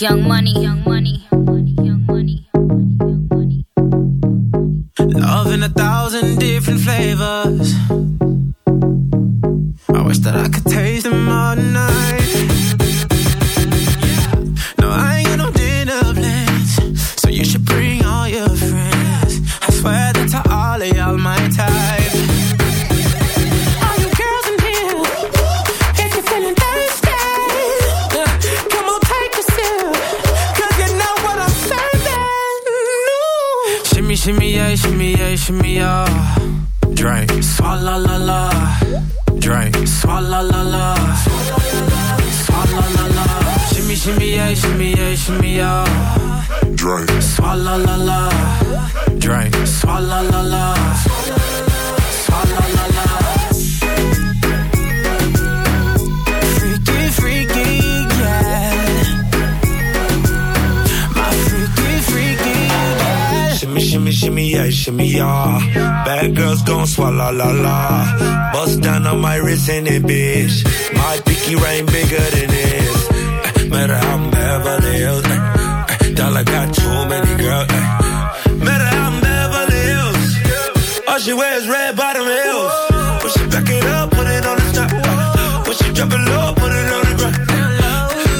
Young money, Swalla la la. Swalla la la. Shimmy shimmy yeah, shimmy yeah, shimmy yeah. Drink. Swalla la la. Drink. Swalla la la. Shimmy, shimmy, yeah, shimmy, yeah. Bad girls gon' swallow la la. Bust down on my wrist and it, bitch. My pinky ring bigger than this. Uh, matter how I'm Beverly Hills. Uh, dollar got too many girls. Matter how I'm Beverly Hills. All she wears red bottom heels. When she back it up, put it on the top. When she drop it low, put it on the ground.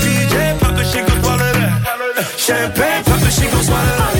DJ pop it, she gon' swallow that. Champagne pop it, she gon' swallow that.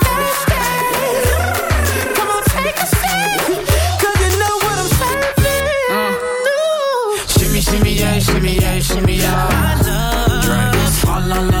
shimmy, shimmy, yeah. Drink. La la.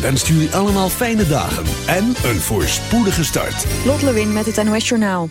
wenst jullie allemaal fijne dagen en een voorspoedige start. Lot Lewin met het NOS Journaal.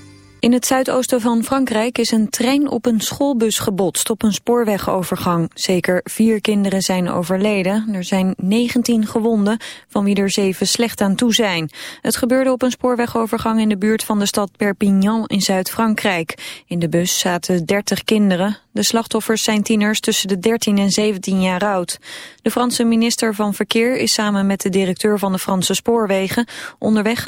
In het zuidoosten van Frankrijk is een trein op een schoolbus gebotst op een spoorwegovergang. Zeker vier kinderen zijn overleden. Er zijn 19 gewonden, van wie er zeven slecht aan toe zijn. Het gebeurde op een spoorwegovergang in de buurt van de stad Perpignan in Zuid-Frankrijk. In de bus zaten 30 kinderen. De slachtoffers zijn tieners tussen de 13 en 17 jaar oud. De Franse minister van Verkeer is samen met de directeur van de Franse spoorwegen onderweg